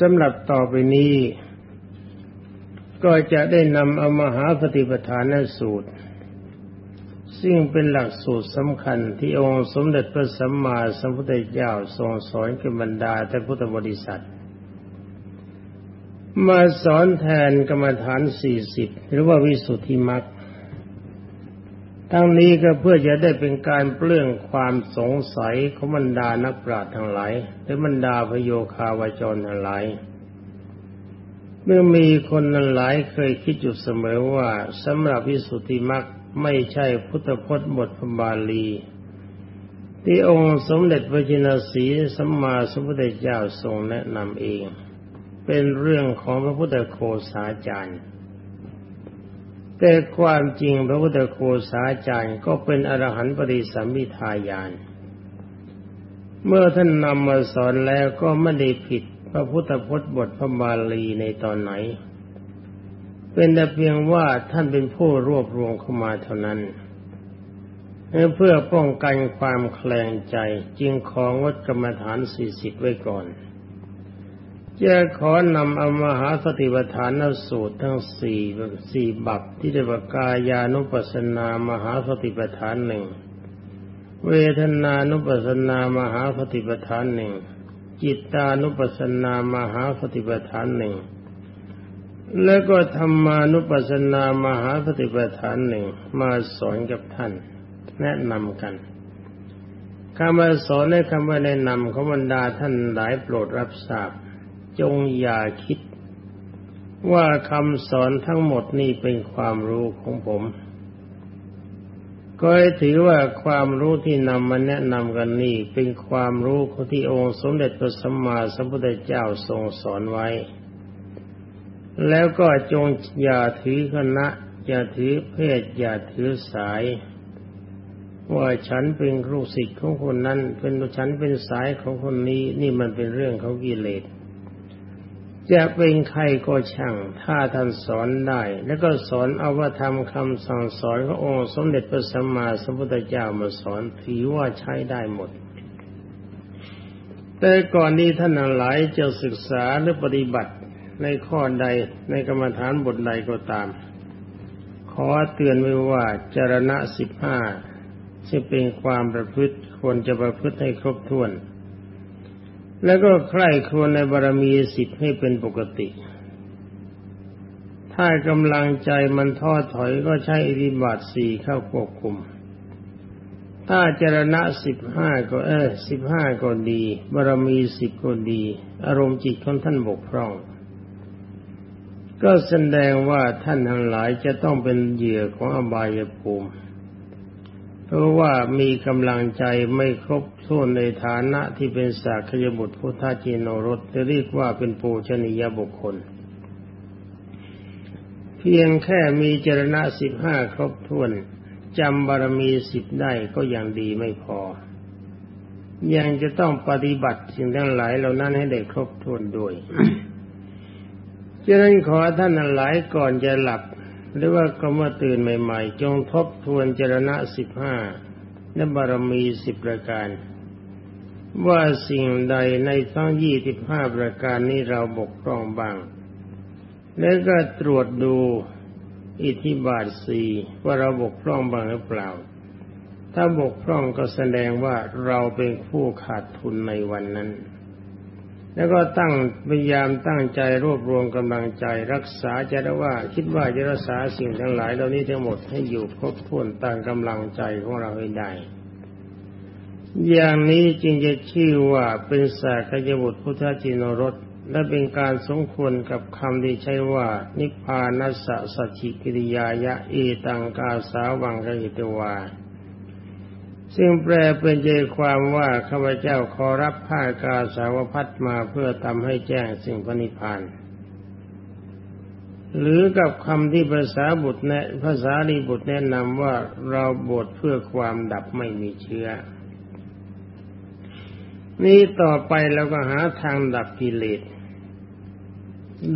สำหรับต่อไปนี้ ก็จะได้นำเอามหาปฏิปทานสูตร ซึ่งเป็นหลักสูตรสำคัญที่องค์สมเด็จพระสัมมาสัมพุทธเจ้าทรงสอนกับบรรดาแต่พุทธบริษัท มาสอนแทนกรรมฐานสี่สิบหรือว่าวิสุทธิมรรค ทั้งนี้ก็เพื่อจะได้เป็นการเปลื้องความสงสัยของบรรดานักปราชญ์ทั้งหลายและบรรดาพโยคาวาจรทั้งหลาย เมื่อมีคนนั้นหลายเคยคิดอยู่เสมอว่าสำหรับวิสุทธิมรรคไม่ใช่พุทธพจน์บทพบาลี ที่องค์สมเด็จพระจินสีสัมมาสัมพุทธเจ้าทรงแนะนำเอง เป็นเรื่องของพระพุทธโคสาจารย์ แต่ความจริงพระพุทธโคสาจารย์ก็เป็นอรหันต์ปริสัมมิทายาน เมื่อท่านนำมาสอนแล้วก็ไม่ได้ผิดพระพุทธพจน์บทพระบาลีในตอนไหน เป็นแต่เพียงว่าท่านเป็นผู้รวบรวมเข้ามาเท่านั้น เพื่อป้องกันความแคลงใจจึงของวัดกรรมฐานสี่สิบไว้ก่อน จะขอนำเอามหาสติปัฏฐานสูตรทั้งสี่สี่บัพที่เรียกว่ากายานุปัสสนามหาสติปัฏฐานหนึ่งเวทนานุปัสสนามหาสติปัฏฐานหนึ่งจิตานุปัสสนามหาสติปัฏฐานหนึ่งแล้วก็ธรรมานุปัสสนามหาสติปัฏฐานหนึ่งมาสอนกับท่าน แนะนำกันคำมาสอนในคำว่าแนะนำของบรรดาท่านหลายโปรดรับทราบ จงอย่าคิด ว่าคำสอนทั้งหมดนี่เป็นความรู้ของผมก็ให้ถือว่าความรู้ที่นำมาแนะนำกันนี่เป็นความรู้ของที่องค์สมเด็จพระสัมมาสัมพุทธเจ้าทรงสอนไว้ แล้วก็จงอย่าถือคณะ อย่าถือเพศ อย่าถือสาย ว่าฉันเป็นครูศิษย์ของคนนั้น เป็นฉันเป็นสายของคนนี้นี่มันเป็นเรื่องของกิเลส จะเป็นใครก็ช่าง ถ้าท่านสอนได้ แล้วก็สอนเอาว่าทำคำสั่งสอนขององค์สมเด็จพระสัมมาสัมพุทธเจ้ามาสอนถือว่าใช้ได้หมด แต่ก่อนนี้ท่านหลายจะศึกษาหรือปฏิบัติในข้อใดในกรรมฐานบทใดก็ตาม ขอเตือนไว้ว่าจรณะสิบห้าที่เป็นความประพฤติควรจะประพฤติให้ครบถ้วน แล้วก็ใคร่ครวญในบารมีสิทธิ์ให้เป็นปกติ ถ้ากำลังใจมันท้อถอยก็ใช้อิริบาทสี่เข้าควบคุม ถ้าจรณะสิบห้าก็เออสิบห้าก็ดี บารมีสิบก็ดี อารมณ์จิตของท่านบกพร่อง ก็แสดงว่าท่านทั้งหลายจะต้องเป็นเหยื่อของอบายภูมิ ราะว่ามีกำลังใจไม่ครบถ้วนในฐานะที่เป็นสากยบุตรพุทธจิโนรสจะเรียกว่าเป็นปูชนียบุคคล เพียงแค่มีเจรณะสิบห้าครบถ้วนจำบารมีสิบได้ก็ยังดีไม่พอ ยังจะต้องปฏิบัติสิ่งทั้งหลายเหล่านั้นให้ได้ครบถ้วนด้วยฉะนั้นขอท่านหลายก่อนจะหลับ หรือว่าก็เมื่อตื่นใหม่ ๆ จงทบทวนเจรณะสิบห้าและบารมีสิบประการ ว่าสิ่งใดในทั้งยี่สิบห้าประการนี้เราบกพร่องบ้าง แล้วก็ตรวจดูอิทธิบาทสี่ว่าเราบกพร่องบ้างหรือเปล่า ถ้าบกพร่องก็แสดงว่าเราเป็นผู้ขาดทุนในวันนั้น แล้วก็ตั้งพยายามตั้งใจรวบรวมกำลังใจ รักษาจะได้ว่า คิดว่าจะรักษาสิ่งทั้งหลายเหล่านี้ทั้งหมดให้อยู่ครบถ้วนตามกำลังใจของเราให้ได้ อย่างนี้จึงจะชื่อว่าเป็นสากยบุตรพุทธจินรสและเป็นการสมควรกับคำที่ใช้ว่า นิพพานัสสะสัจจิกิริยายะเอตังกาสาวังกหิตวา ซึ่งแปลเป็นใจความว่าข้าพเจ้าขอรับผ้ากาสาวพัดมาเพื่อทำให้แจ้งสิ่งพนิพานหรือกับคำที่ภาษาบุตรแนะภาษาลีบุตรแนะนำว่าเราบวชเพื่อความดับไม่มีเชื้อ นี้ต่อไปเราก็หาทางดับกิเลส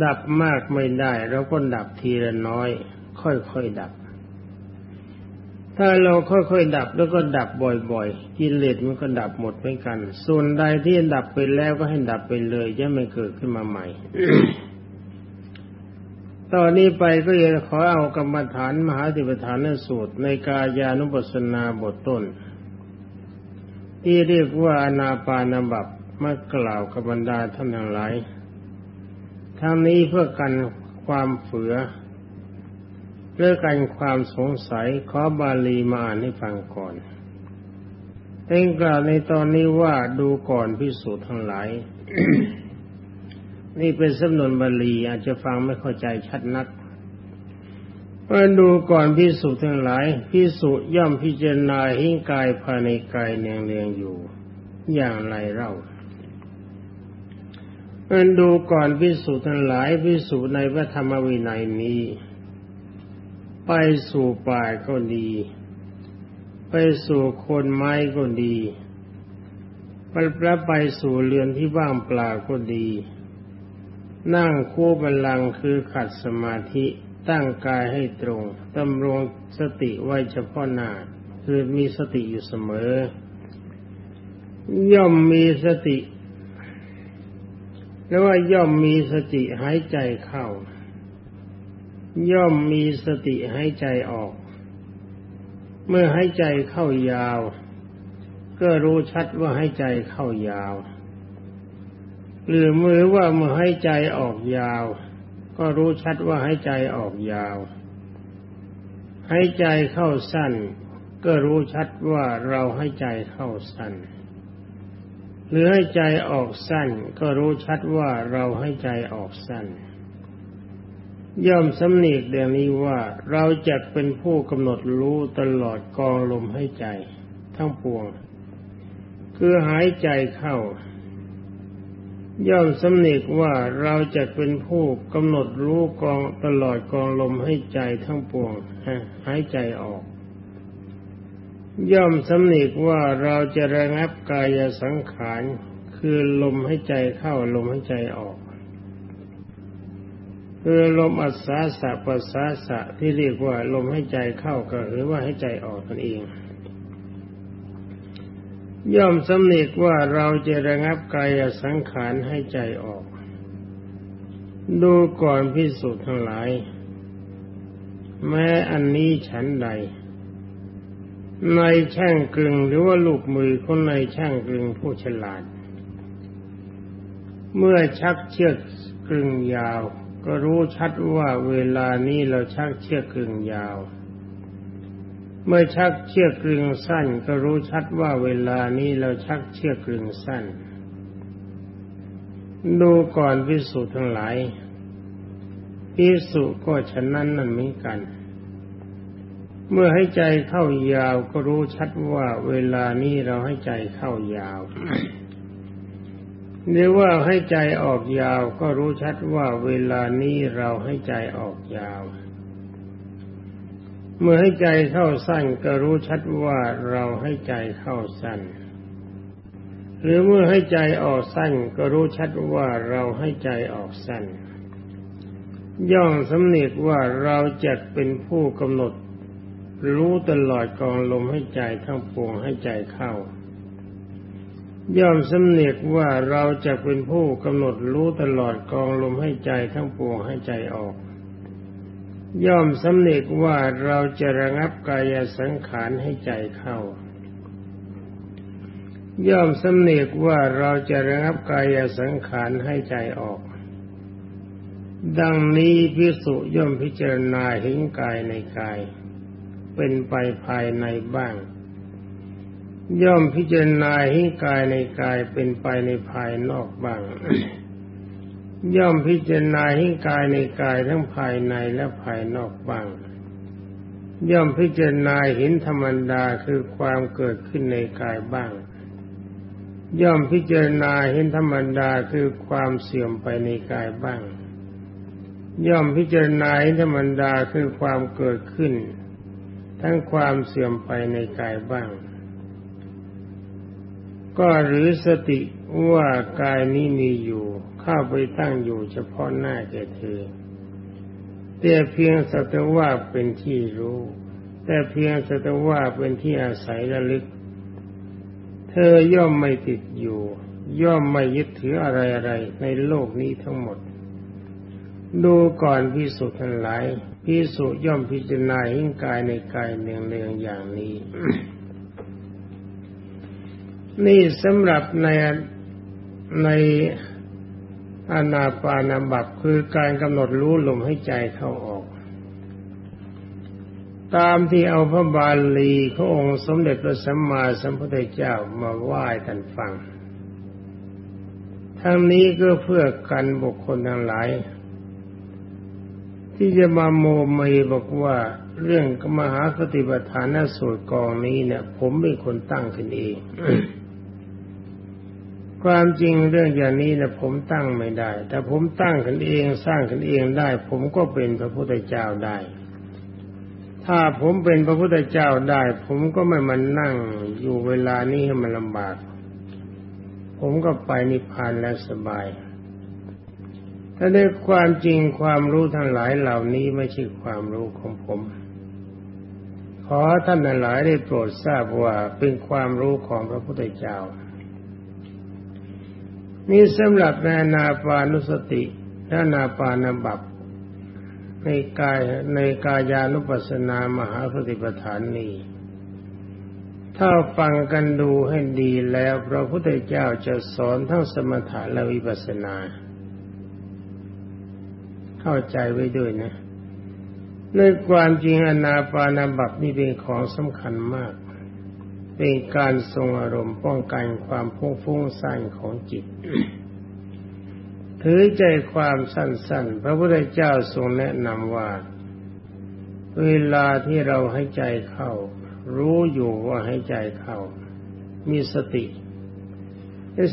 ดับมากไม่ได้เราก็ดับทีละน้อย ค่อยๆดับ ถ้าเราค่อยๆดับแล้วก็ดับบ่อยๆกิเลสมันก็ดับหมดเหมือนกัน ส่วนใดที่ดับไปแล้วก็ให้ดับไปเลยจะไม่เกิดขึ้นมาใหม่ ตอนนี้ไปก็ยังขอเอากรรมฐานมหาติปฐานสูตร ในกายานุปัสสนาบทต้น ที่เรียกว่าอนาปานบับมากล่าวกับบรรดาท่านทั้งหลายทั้งนี้เพื่อกันความเฝือ เรื่องการความสงสัยขอบาลีมาอ่านให้ฟังก่อนเองกล่าวในตอนนี้ว่าดูก่อนพิสูจน์ทั้งหลาย นี่เป็นสำนวนบาลีอาจจะฟังไม่เข้าใจชัดนักเมื่อดูก่อนพิสูจน์ทั้งหลายพิสูจย่อมพิจารณาหิ้งกายภายในกายเนียงเรียงอยู่ อย่างไรเล่าเมื่อดูก่อนพิสูจน์ทั้งหลายพิสูจในพระธรรมวินัยนี้ ไปสู่ป่าก็ดี ไปสู่คนไม้ก็ดีไปพระไปสู่เรือนที่ว่างเปล่าก็ดี นั่งคู่บัลลังคือขัดสมาธิตั้งกายให้ตรงดำรงสติไว้เฉพาะหน้าคือมีสติอยู่เสมอ ย่อมมีสติ แล้วว่าย่อมมีสติหายใจเข้า ย่อมมีสติใหายใจออก เมื่อใหายใจเข้ายาว ก็รู้ชัดว่าใหายใจเข้ายาว หรือมือว่าเมื่อใหายใจออกยาว ก็รู้ชัดว่าใหายใจออกยาว ใหายใจเข้าสั้น ก็รู้ชัดว่าเราใหายใจเข้าสั้นหรือให้ใจออกสั้น ก็รู้ชัดว่าเราให้ใจออกสั้น ย่อมสำเนียกดังนี้ว่าเราจะเป็นผู้กำหนดรู้ตลอดกองลมให้ใจ ทั้งปวง คือหายใจเข้า ย่อมสำเนีกว่าเราจะเป็นผู้กำหนดรู้กองตลอดกองลมให้ใจทั้งปวงหายใจออก ย่อมสำเนีกว่าเราจะระงับกายสังขารคือลมให้ใจเข้าลมให้ใจออก คือลมอัศาสะปัสสาสะที่เรียกว่าลมให้ใจเข้าก็หรือว่าให้ใจออกนั่นเอง ย่อมสำเนีกว่าเราจะระงับกายสังขารให้ใจออก ดูก่อนพิสูจน์ทั้งหลาย แม้อันนี้ฉันใด ในช่างกลึงหรือว่าลูกมือคนในช่างกลึงผู้ฉลาด เมื่อชักเชือกกลึงยาว ก็รู้ชัดว่าเวลานี้เราชักเชือกกึ่งยาว เมื่อชักเชือกกึ่งสั้น ก็รู้ชัดว่าเวลานี้เราชักเชือกกึ่งสั้น ดูก่อนพิสุทั้งหลายพิสุก็ฉะนั้นนั่นเหมือนกัน เมื่อให้ใจเข้ายาวก็รู้ชัดว่าเวลานี้เราให้ใจเข้ายาว หรือว่าให้ใจออกยาวก็รู้ชัดว่าเวลานี้เราให้ใจออกยาว เมื่อให้ใจเข้าสั้นก็รู้ชัดว่าเราให้ใจเข้าสั้น หรือเมื่อให้ใจออกสั้นก็รู้ชัดว่าเราให้ใจออกสั้น ย่องสำเนีกว่าเราจะเป็นผู้กำหนด รู้ตลอดกองลมให้ใจทั้งปวงให้ใจเข้า ย่อมสำเนียกว่าเราจะเป็นผู้กำหนดรู้ตลอดกองลมให้ใจทั้งปวงให้ใจออก ย่อมสำเนียกว่าเราจะระงับกายสังขารให้ใจเข้า ย่อมสำเนียกว่าเราจะระงับกายสังขารให้ใจออก ดังนี้พิสุย่อมพิจารณาเห็นกายในกาย เป็นไปภายในบ้าง ย่อมพิจารณาให้กายในกายเป็นไปในภายนอกบ้าง ย่อมพิจารณาให้กายในกายทั้งภายในและภายนอกบ้าง ย่อมพิจารณาเห็นธรรมดาคือความเกิดขึ้นในกายบ้าง ย่อมพิจารณาเห็นธรรมดาคือความเสื่อมไปในกายบ้าง ย่อมพิจารณาเห็นธรรมดาคือความเกิดขึ้น ทั้งความเสื่อมไปในกายบ้าง ก็หรือสติว่ากายนี้มีอยู่ เข้าไปตั้งอยู่เฉพาะหน้าแก่เธอแต่เพียงสัตว่าเป็นที่รู้ แต่เพียงแต่ว่าเป็นที่อาศัยระลึก เธอย่อมไม่ติดอยู่ ย่อมไม่ยึดถืออะไรอะไรในโลกนี้ทั้งหมด ดูก่อนพิสุทั้งหลายพิสุย่อมพิจารณาหิ้งกายในกายเนืองเนืองอย่างนี้ นี่สำหรับในในอานาปานาบับคือการกำหนดรู้ลมให้ใจเข้าออก ตามที่เอาพระบาลีขององค์สมเด็จพระสัมมาสัมพุทธเจ้ามาไหว้ท่านฟัง ทั้งนี้ก็เพื่อกันบุคคลทั้งหลาย ที่จะมาโมเมบอกว่าเรื่องมหาปฏิปทานสูตรกองนี้เนี่ย ผมเป็นคนตั้งขึ้นเอง ความจริงเรื่องอย่างนี้นะผมตั้งไม่ได้ แต่ผมตั้งขึ้นเองสร้างขึ้นเองได้ ผมก็เป็นพระพุทธเจ้าได้ ถ้าผมเป็นพระพุทธเจ้าได้ ผมก็ไม่มานั่งอยู่เวลานี้ให้มันลำบาก ผมก็ไปนิพพานแล้วสบายถ้าได้ความจริงความรู้ทั้งหลายเหล่านี้ไม่ใช่ความรู้ของผม ขอท่านหลายได้โปรดทราบว่าเป็นความรู้ของพระพุทธเจ้า นี่สำหรับในนาปานุสติและนาปานบับในกายในกายานุปัสสนามหาสติปัฏฐานนี้ถ้าฟังกันดูให้ดีแล้ว พระพุทธเจ้าจะสอนทั้งสมถะและวิปัสสนา เข้าใจไว้ด้วยนะในความจริงอนาปานบับนี่เป็นของสำคัญมาก เป็นการทรงอารมณ์ป้องกันความพุ่งฟุ้งซ่านของจิต ถือใจความสั้นๆ พระพุทธเจ้าทรงแนะนำว่า เวลาที่เราให้ใจเข้า รู้อยู่ว่าให้ใจเข้า มีสติ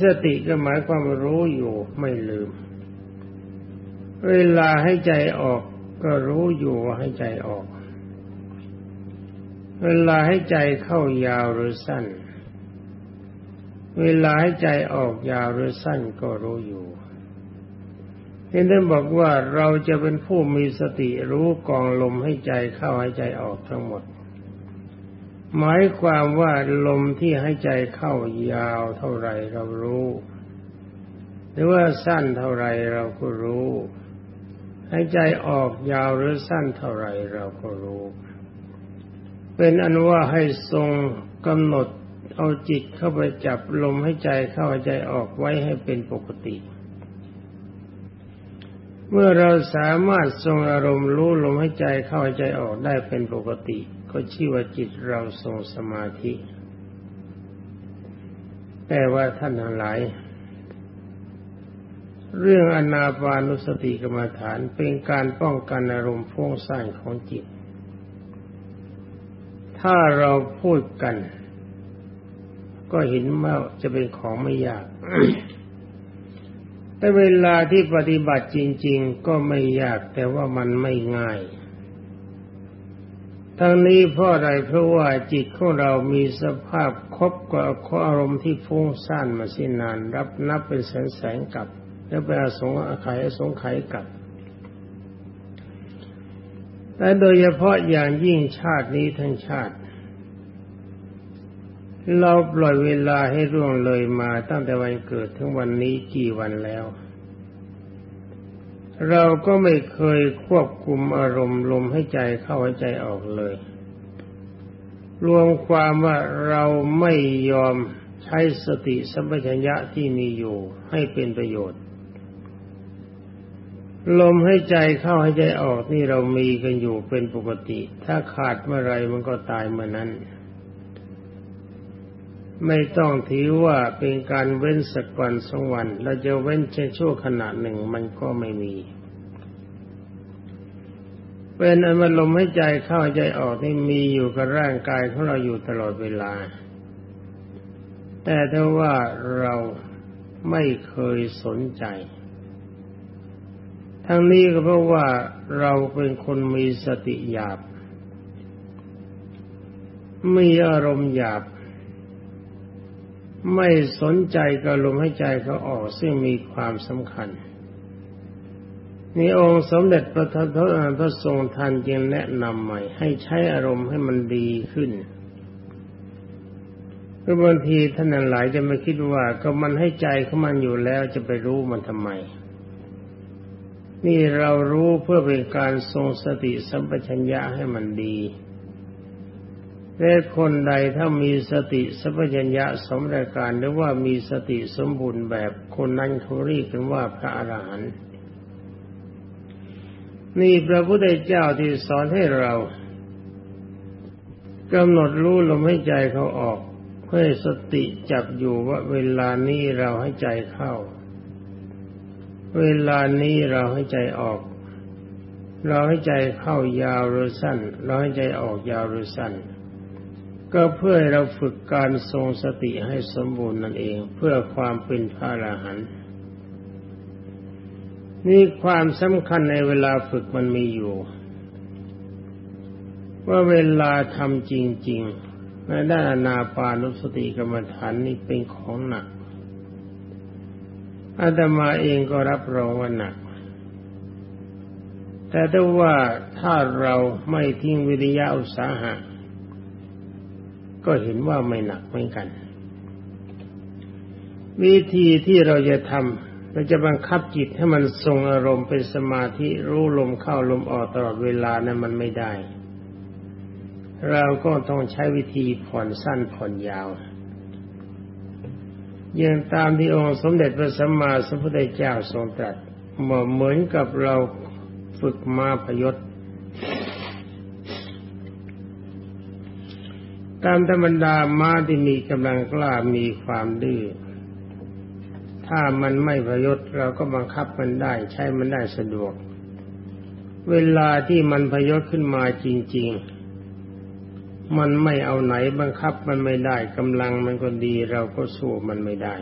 สติก็หมายความรู้อยู่ไม่ลืม เวลาให้ใจออกก็รู้อยู่ว่าให้ใจออก เวลาให้ใจเข้ายาวหรือสั้น เวลาให้ใจออกยาวหรือสั้นก็รู้อยู่เห็นท่านบอกว่าเราจะเป็นผู้มีสติรู้กองลมให้ใจเข้าให้ใจออกทั้งหมด หมายความว่าลมที่ให้ใจเข้ายาวเท่าไรเรารู้ หรือว่าสั้นเท่าไรเราก็รู้ ให้ใจออกยาวหรือสั้นเท่าไรเราก็รู้ เป็นอนุว่าให้ทรงกำหนดเอาจิตเข้าไปจับลมให้ใจเข้าใจออกไว้ให้เป็นปกติ เมื่อเราสามารถทรงอารมณ์รู้ลมให้ใจเข้าใจออกได้เป็นปกติ ก็ชื่อว่าจิตเราทรงสมาธิ แต่ว่าท่านทั้งหลายเรื่องอนาปานุสติกรรมฐานเป็นการป้องกันอารมณ์ฟุ้งซ่านของจิต ถ้าเราพูดกัน ก็เห็นว่าจะเป็นของไม่ยาก แต่เวลาที่ปฏิบัติจริง ๆ ก็ไม่ยากแต่ว่ามันไม่ง่ายทั้งนี้เพราะอะไรเพราะว่าจิตของเรามีสภาพครบกับอารมณ์ที่ฟุ้งซ่านมาสิ้นนาน รับนับเป็นแสนแสนกับ แล้วไปอาสงอาขายอสงไขยกับ และโดยเฉพาะอย่างยิ่งชาตินี้ทั้งชาติ เราปล่อยเวลาให้ร่วงเลยมาตั้งแต่วันเกิดถึงวันนี้กี่วันแล้ว เราก็ไม่เคยควบคุมอารมณ์ลมให้ใจเข้าให้ใจออกเลย รวมความว่าเราไม่ยอมใช้สติสัมปชัญญะที่มีอยู่ให้เป็นประโยชน์ ลมให้ใจเข้าให้ใจออกนี่เรามีกันอยู่เป็นปกติ ถ้าขาดเมื่อไรมันก็ตายเมื่อนั้น ไม่ต้องถือว่าเป็นการเว้นสักวันสองวันเราจะเว้นแค่ชั่วขณะหนึ่งมันก็ไม่มีเป็นอันว่าลมให้ใจเข้าใจออกนี่มีอยู่กับร่างกายของเราอยู่ตลอดเวลา แต่ถ้าว่าเราไม่เคยสนใจ ทั้งนี้ก็เพราะว่าเราเป็นคนมีสติหยาบ มีอารมณ์หยาบ ไม่สนใจกับลมให้ใจเขาออกซึ่งมีความสำคัญนี่องค์สมเด็จพระทศพระทรงทันจึงแนะนำใหม่ ให้ใช้อารมณ์ให้มันดีขึ้นเพราะบางทีท่านหลายจะไม่คิดว่าก็มันให้ใจเของมันอยู่แล้วจะไปรู้มันทำไม นี่เรารู้เพื่อเป็นการทรงสติสัมปชัญญะให้มันดีแต่คนใดถ้ามีสติสัมปชัญญะสมรายการหรือว่ามีสติสมบูรณ์แบบคนนั้นเขาเรียกกันว่าพระอรหันต์นี่พระพุทธเจ้าที่สอนให้เรากำหนดรู้ลมให้ใจเขาออกเพื่อสติจับอยู่ว่าเวลานี้เราให้ใจเข้า เวลานี้เราให้ใจออก เราให้ใจเข้ายาวหรือสั้น เราให้ใจออกยาวหรือสั้น ก็เพื่อเราฝึกการทรงสติให้สมบูรณ์นั่นเอง เพื่อความเป็นพระอรหันต์นี่ความสำคัญในเวลาฝึกมันมีอยู่ ว่าเวลาทำจริงๆในด้านนาปานุสติกรรมฐานนี่เป็นของหนัก อาตมาเองก็รับรองว่าหนัก แต่ถ้าว่าถ้าเราไม่ทิ้งวิริยะอุตสาหะ ก็เห็นว่าไม่หนักเหมือนกัน วิธีที่เราจะทำเราจะบังคับจิตให้มันทรงอารมณ์เป็นสมาธิรู้ลมเข้าลมออกตลอดเวลานั้นมันไม่ได้ เราก็ต้องใช้วิธีผ่อนสั้นผ่อนยาว ย่างตามที่องค์สมเด็จพระสัมมาสัมพุทธเจ้าทรงตรัสเหมือนกับเราฝึกมาพยศ ตามธรรมดาม้าที่มีกำลังกล้ามีความดื้อ ถ้ามันไม่ประยศเราก็บังคับมันได้ใช้มันได้สะดวก เวลาที่มันพยศขึ้นมาจริง ๆ มันไม่เอาไหนบังคับมันไม่ได้กำลังมันก็ดีเราก็สู้มันไม่ได้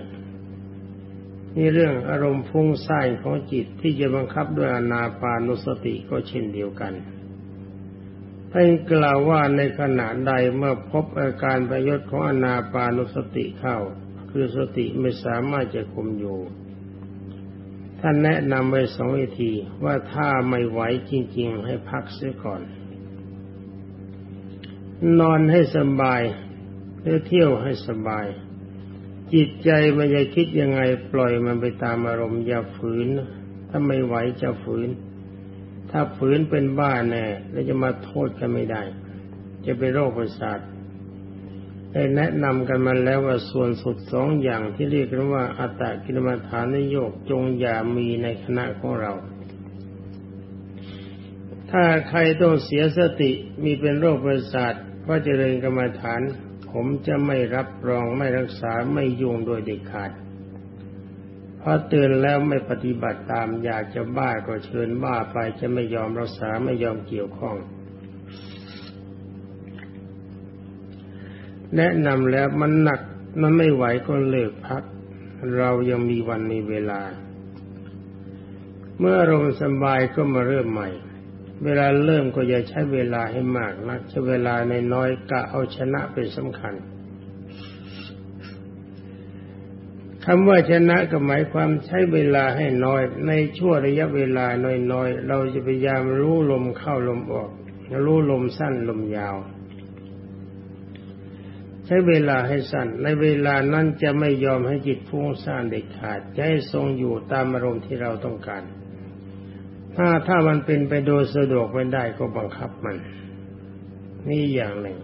นี่เรื่องอารมณ์ฟุ้งซ่านของจิตที่จะบังคับด้วยอนาปานุสติก็เช่นเดียวกันท่านกล่าวว่าในขณะใดเมื่อพบอาการประยศของอนาปานุสติเข้า คือสติไม่สามารถจะคุมอยู่ ท่านแนะนำไว้สองวิธีว่าถ้าไม่ไหวจริง ๆ ให้พักเสียก่อน นอนให้สบายหรือเที่ยวให้สบาย จิตใจมันจะคิดยังไงปล่อยมันไปตามอารมณ์อย่าฝืน ถ้าไม่ไหวจะฝืน ถ้าฝืนเป็นบ้าแน่แล้วจะมาโทษกันไม่ได้ จะเป็นโรคประสาทได้แนะนำกันมาแล้วว่าส่วนสุดสองอย่างที่เรียกกันว่าอัตตกิลมัฐานนโยกจงอย่ามีในคณะของเรา ถ้าใครต้องเสียสติมีเป็นโรคประสาท เพราะเจริญกรรมฐาน ผมจะไม่รับรองไม่รักษาไม่ยุ่งโดยเด็ดขาดพอเตือนแล้วไม่ปฏิบัติตามอยากจะบ้าก็เชิญบ้าไปจะไม่ยอมรักษาไม่ยอมเกี่ยวข้อง แนะนำแล้วมันหนักมันไม่ไหวก็เลิกพัก เรายังมีวันมีเวลา เมื่ออารมณ์สบายก็มาเริ่มใหม่ เวลาเริ่มก็อย่าใช้เวลาให้มากนักใช้เวลาในน้อยกะเอาชนะเป็นสำคัญคำว่าชนะก็หมายความใช้เวลาให้น้อย ในช่วงระยะเวลาน้อยๆ เราจะพยายามรู้ลมเข้าลมออก รู้ลมสั้นลมยาว ใช้เวลาให้สั้น ในเวลานั้นจะไม่ยอมให้จิตฟุ้งซ่านเด็ดขาดจะให้ทรงอยู่ตามอารมณ์ที่เราต้องการ ถ้าถ้ามันเป็นไปโดยสะดวกไม่ได้ก็บังคับมัน นี่อย่างหนึ่ง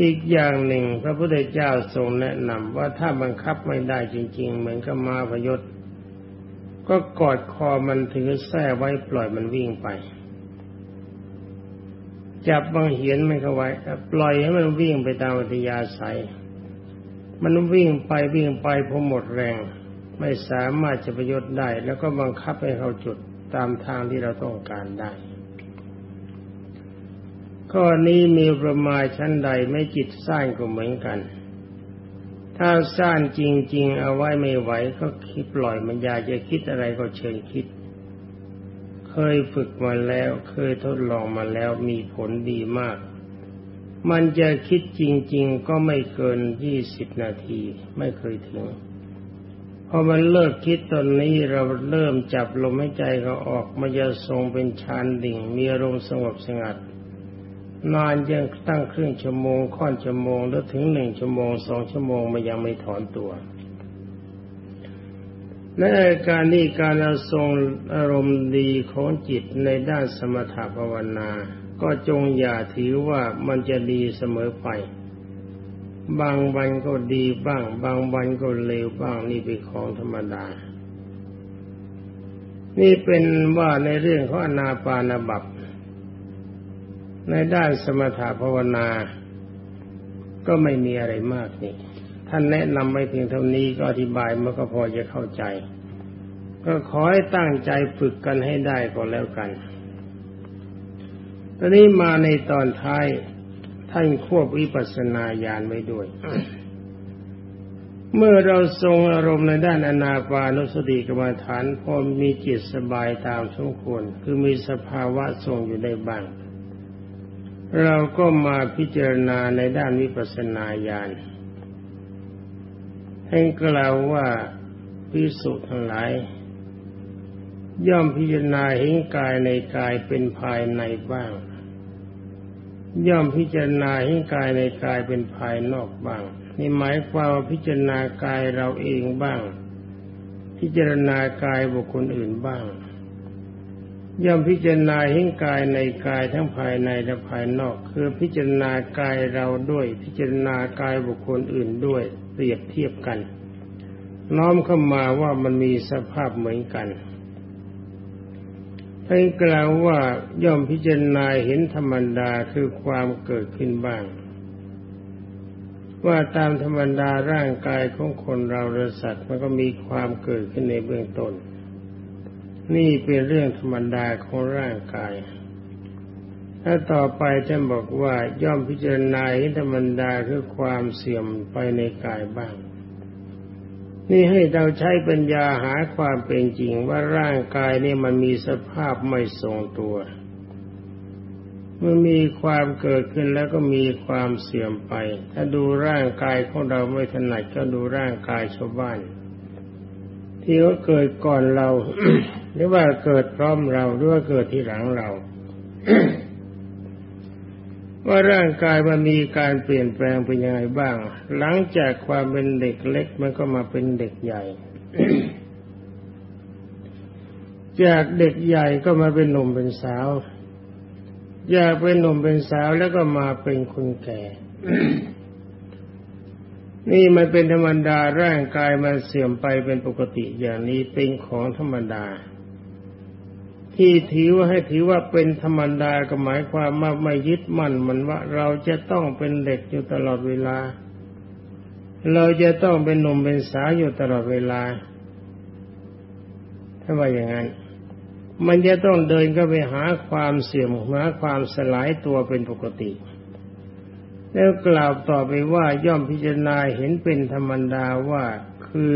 อีกอย่างหนึ่ง พระพุทธเจ้าทรงแนะนำว่าถ้าบังคับไม่ได้จริง ๆ เหมือนกับมาพยศก็กอดคอมันถือแส้ไว้ปล่อยมันวิ่งไป จับบางเหียนมันเข้าไว้ ปล่อยให้มันวิ่งไปตามอัธยาศัย มันวิ่งไปวิ่งไปพอหมดแรง ไม่สามารถจะประโยชน์ได้ แล้วก็บังคับให้เขาจุด ตามทางที่เราต้องการได้ข้อนี้มีประมาณชั้นใดไม่จิตสร้างก็เหมือนกัน ถ้าสร้างจริง ๆ เอาไว้ไม่ไหวก็คิดปล่อยมันอยากจะคิดอะไรก็เชิญคิด เคยฝึกมาแล้ว เคยทดลองมาแล้วมีผลดีมาก มันจะคิดจริง ๆ ก็ไม่เกินยี่สิบนาทีไม่เคยถึง พอมันเลิกคิดตอนนี้เราเริ่มจับลมหายใจเขาออกมันจะทรงเป็นฌานดิ่ง มีอารมณ์สงบสงัด นานยังตั้งครึ่งชั่วโมงค่อนชั่วโมงแล้วถึงหนึ่งชั่วโมงสองชั่วโมงมันยังไม่ถอนตัวในการนี้การทรงอารมณ์ดีของจิตในด้านสมถภาวนา ก็จงอย่าถือว่ามันจะดีเสมอไป บางวันก็ดีบ้าง บางวันก็เลวบ้างนี่เป็นของธรรมดา นี่เป็นว่าในเรื่องของอนาปานาบับในด้านสมถภาวนา ก็ไม่มีอะไรมากนี่ ท่านแนะนำไว้เพียงเท่านี้ก็อธิบายมันก็พอจะเข้าใจ ก็ขอให้ตั้งใจฝึกกันให้ได้ก็แล้วกันตอนนี้มาในตอนท้าย ท่านควบวิปัสสนาญาณไว้ด้วย เมื่อเราทรงอารมณ์ในด้านอนาปานุสติกรรมฐานพอมีจิตสบายตามสมควร คือมีสภาวะทรงอยู่ได้บ้าง เราก็มาพิจารณาในด้านวิปัสสนาญาณให้กล่าวว่าพิสุทั้งหลาย ย่อมพิจารณาเห็นกายในกายเป็นภายในบ้าง ย่อมพิจารณาเห็นกายในกายเป็นภายนอกบ้างนี่หมายความว่าพิจารณากายเราเองบ้าง พิจารณากายบุคคลอื่นบ้าง ย่อมพิจารณาเห็นกายในกายทั้งภายในและภายนอก คือพิจารณากายเราด้วย พิจารณากายบุคคลอื่นด้วยเปรียบเทียบกัน น้อมเข้ามาว่ามันมีสภาพเหมือนกัน ให้กล่าวว่าย่อมพิจารณาเห็นธรรมดาคือความเกิดขึ้นบ้าง ว่าตามธรรมดาร่างกายของคนเราหรือสัตว์มันก็มีความเกิดขึ้นในเบื้องต้น นี่เป็นเรื่องธรรมดาของร่างกายถ้าต่อไปท่านบอกว่าย่อมพิจารณาเห็นธรรมดาคือความเสื่อมไปในกายบ้าง นี่ให้เราใช้ปัญญาหาความเป็นจริงว่าร่างกายนี่มันมีสภาพไม่ทรงตัว มันมีความเกิดขึ้นแล้วก็มีความเสื่อมไป ถ้าดูร่างกายของเราไม่ถนัดก็ดูร่างกายชาวบ้าน ที่เขาเกิดก่อนเรา หรือว่าเกิดพร้อมเราหรือว่าเกิดที่หลังเรา ว่าร่างกายมันมีการเปลี่ยนแปลงเป็นยังไงบ้าง หลังจากความเป็นเด็กเล็กมันก็มาเป็นเด็กใหญ่ จากเด็กใหญ่ก็มาเป็นหนุ่มเป็นสาว อยากเป็นหนุ่มเป็นสาวแล้วก็มาเป็นคนแก่ นี่มันเป็นธรรมดาร่างกายมันเสื่อมไปเป็นปกติอย่างนี้เป็นของธรรมดา ที่ถือว่าให้ถือว่าเป็นธรรมดาก็หมายความว่าไม่ยึดมั่นมันว่า เราจะต้องเป็นเด็กอยู่ตลอดเวลา เราจะต้องเป็นหนุ่มเป็นสาวอยู่ตลอดเวลา ถ้าว่าอย่างนั้น มันจะต้องเดินก็ไปหาความเสื่อมหาความสลายตัวเป็นปกติ แล้วกล่าวต่อไปว่าย่อมพิจารณาเห็นเป็นธรรมดาว่า คือ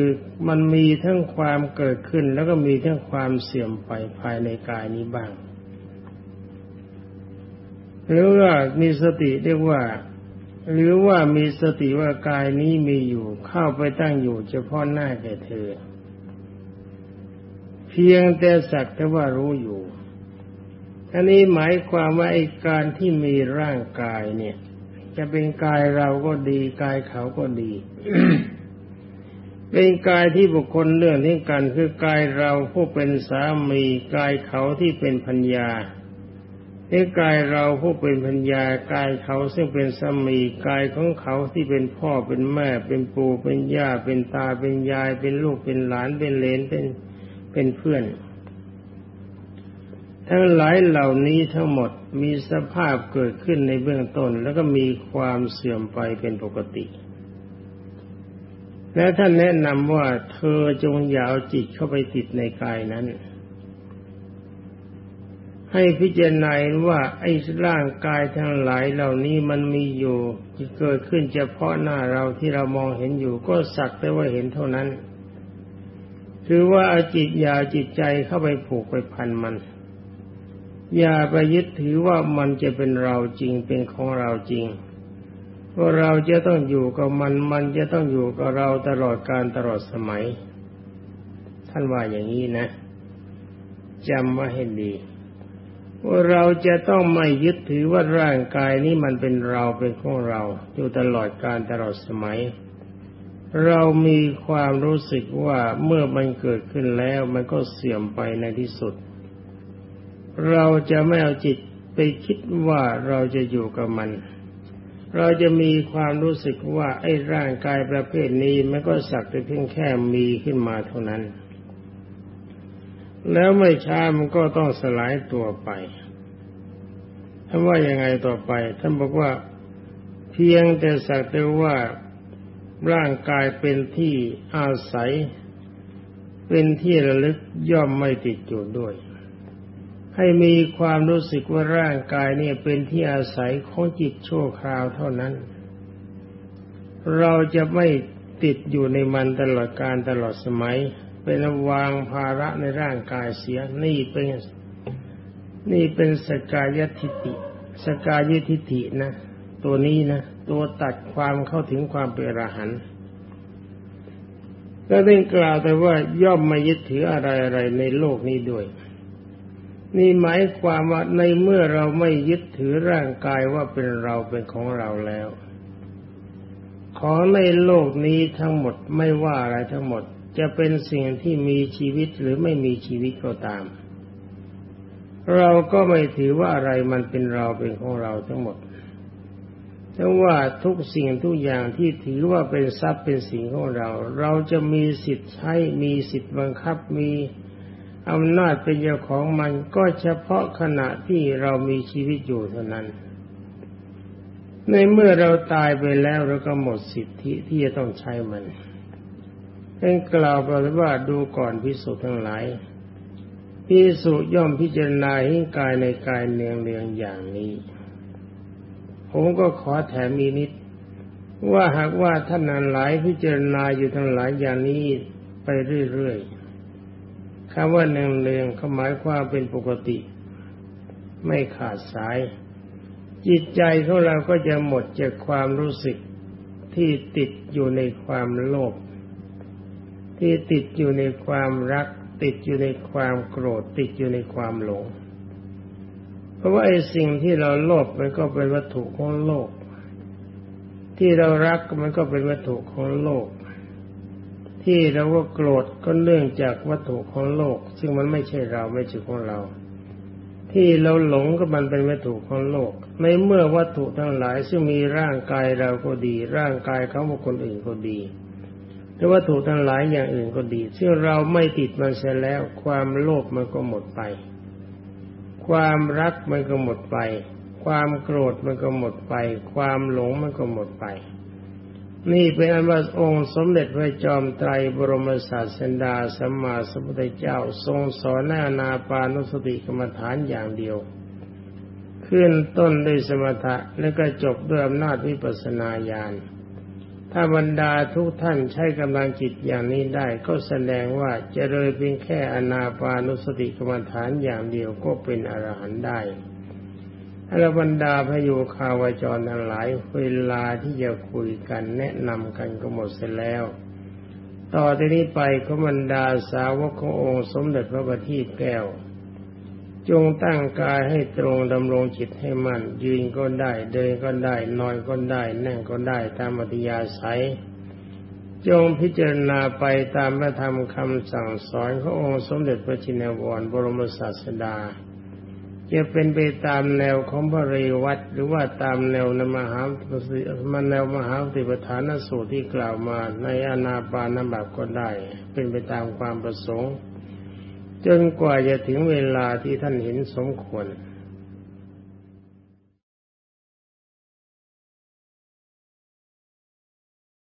มันมีทั้งความเกิดขึ้น แล้วก็มีทั้งความเสื่อมไปภายในกายนี้บ้าง หรือว่ามีสติเรียกว่า หรือว่ามีสติว่ากายนี้มีอยู่เข้าไปตั้งอยู่เฉพาะหน้าแก่เธอ เพียงแต่สักแต่ว่ารู้อยู่อันนี้หมายความว่าไอ้การที่มีร่างกายเนี่ย จะเป็นกายเราก็ดี กายเขาก็ดี เป็นกายที่บุคคลเรื่องนี้งกันคือกายเราผู้เป็นสามีกายเขาที่เป็นพัญญาที่กายเราผู้เป็นพัญญากายเขาซึ่งเป็นสามีกายของเขาที่เป็นพ่อเป็นแม่ เป็นปู่เป็นย่าเป็นตาเป็นยาย เป็นลูกเป็นหลานเป็นเลนเป็นเป็นเพื่อน ทั้งหลายเหล่านี้ทั้งหมดมีสภาพเกิดขึ้นในเบื้องต้น แล้วก็มีความเสื่อมไปเป็นปกติ และท่านแนะนำว่าเธอจงอย่าเอาจิตเข้าไปติดในกายนั้น ให้พิจารณาว่าไอ้ร่างกายทั้งหลายเหล่านี้มันมีอยู่ที่เกิดขึ้นเฉพาะหน้าเราที่เรามองเห็นอยู่ก็สักแต่ว่าเห็นเท่านั้น คือว่าอาจิตอย่าจิตใจเข้าไปผูกไปพันมัน อย่าไปยึดถือว่ามันจะเป็นเราจริงเป็นของเราจริง ว่าเราจะต้องอยู่กับมัน มันจะต้องอยู่กับเราตลอดการตลอดสมัย ท่านว่าอย่างนี้นะจำไว้ให้ดีว่าเราจะต้องไม่ยึดถือว่าร่างกายนี้มันเป็นเราเป็นของเรา อยู่ตลอดการตลอดสมัย เรามีความรู้สึกว่าเมื่อมันเกิดขึ้นแล้วมันก็เสื่อมไปในที่สุด เราจะไม่เอาจิตไปคิดว่าเราจะอยู่กับมัน เราจะมีความรู้สึกว่าไอ้ร่างกายประเภทนี้มันก็สักแต่เพียงแค่มีขึ้นมาเท่านั้น แล้วไม่ช้ามันก็ต้องสลายตัวไปท่านว่ายังไงต่อไป ท่านบอกว่าเพียงแต่สักแต่ว่าร่างกายเป็นที่อาศัย เป็นที่ระลึกย่อมไม่ติดอยู่ด้วย ให้มีความรู้สึกว่าร่างกายเนี่ยเป็นที่อาศัยของจิตชั่วคราวเท่านั้น เราจะไม่ติดอยู่ในมันตลอดการตลอดสมัย เป็นวางภาระในร่างกายเสียนี่เป็นนี่เป็นสกายทิฏฐิสกายทิฏฐินะ ตัวนี้นะ ตัวตัดความเข้าถึงความเป็นอรหันต์ก็ได้กล่าวแต่ว่าย่อมไม่ยึดถืออะไรอะไรในโลกนี้ด้วย นี่หมายความว่าในเมื่อเราไม่ยึดถือร่างกายว่าเป็นเราเป็นของเราแล้ว ของในโลกนี้ทั้งหมดไม่ว่าอะไรทั้งหมด จะเป็นสิ่งที่มีชีวิตหรือไม่มีชีวิตก็ตาม เราก็ไม่ถือว่าอะไรมันเป็นเราเป็นของเราทั้งหมดแต่ว่าทุกสิ่งทุกอย่างที่ถือว่าเป็นทรัพย์เป็นสิ่งของเรา เราจะมีสิทธิ์ใช้มีสิทธิ์บังคับมี อำนาจเป็นเจ้าของมันก็เฉพาะขณะที่เรามีชีวิตอยู่เท่านั้น ในเมื่อเราตายไปแล้วเราก็หมดสิทธิที่จะต้องใช้มันเป็นกล่าวไปว่าดูก่อนพิสุทั้งหลายพิสุย่อมพิจารณาหิ้งกายในกายเนืองเนืองอย่างนี้ ผมก็ขอแถมมีนิด ว่าหากว่าท่านนั้นหลายพิจารณาอยู่ทั้งหลายอย่างนี้ไปเรื่อยๆ คำว่าเนืองเนืองเขาหมายความเป็นปกติ ไม่ขาดสาย จิตใจของเราก็จะหมดจากความรู้สึกที่ติดอยู่ในความโลภที่ติดอยู่ในความรัก ติดอยู่ในความโกรธ ติดอยู่ในความหลง เพราะว่าไอ้สิ่งที่เราโลภมันก็เป็นวัตถุของโลก ที่เรารักมันก็เป็นวัตถุของโลก ที่เราว่าโกรธก็เนื่องจากวัตถุของโลก ซึ่งมันไม่ใช่เราไม่ใช่ของเรา ที่เราหลงก็มันเป็นวัตถุของโลก ในเมื่อวัตถุทั้งหลายซึ่งมีร่างกายเราก็ดี ร่างกายเขาบุคคลอื่นก็ดีหรือวัตถุทั้งหลายอย่างอื่นก็ดี ซึ่งเราไม่ติดมันเสียแล้ว ความโลภมันก็หมดไป ความรักมันก็หมดไป ความโกรธมันก็หมดไป ความหลงมันก็หมดไป นี่เป็นอันว่าองค์สมเด็จพระจอมไตรบรมศาสดาสัมมาสัมพุทธเจ้าทรงสอนนานาปานุสติกรรมฐานอย่างเดียว ขึ้นต้นด้วยสมถะแล้วก็จบด้วยอำนาจวิปัสสนาญาณถ้าบรรดาทุกท่านใช้กำลังจิตอย่างนี้ได้ ก็แสดงว่าจะเลยเพียงแค่อนาปานุสติกรรมฐานอย่างเดียวก็เป็นอรหันต์ได้ อรบรรดาพโยคาวจรทั้งหลาย เวลาที่จะคุยกันแนะนำกันก็หมดเสร็จแล้ว ต่อจากนี้ไปก็บรรดาสาวกขององค์สมเด็จพระบัณฑิตแก้ว จงตั้งกายให้ตรงดำรงจิตให้มัน่นยืนก็ได้เดินก็ได้ นอนก็ได้ นั่งก็ได้ตามอัธยาศัยจงพิจารณาไปตามพระธรรมคำสั่งสอนขององค์สมเด็จพระจินวรบรมศาสดา จะเป็นไปตามแนวของพระเรวัตหรือว่าตามแนวนมหามันแนวมหาติปฐานสูตรที่กล่าวมาในอนาปานบับก็ได้ เป็นไปตามความประสงค์ จนกว่าจะถึงเวลาที่ท่านเห็นสมควร